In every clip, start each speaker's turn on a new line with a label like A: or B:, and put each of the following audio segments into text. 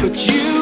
A: but you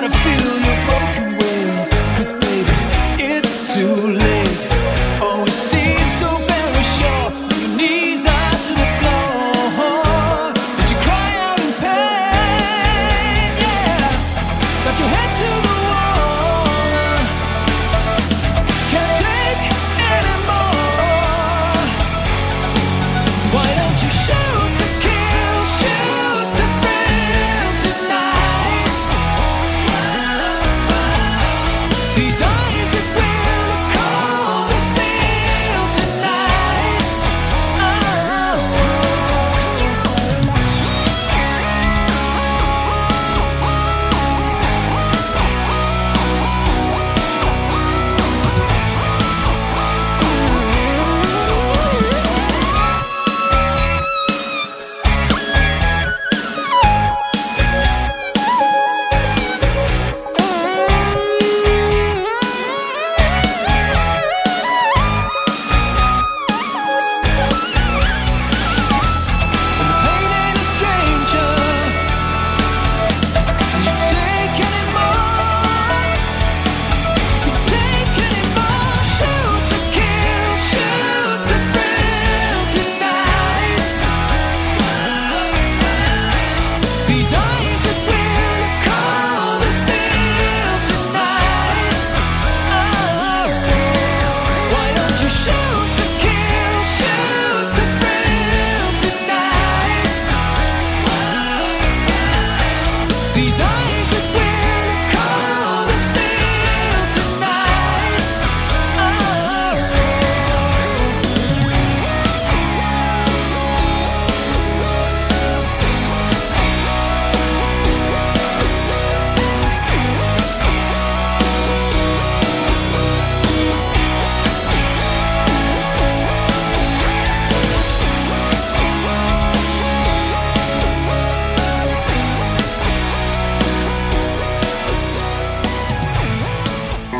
A: how to feel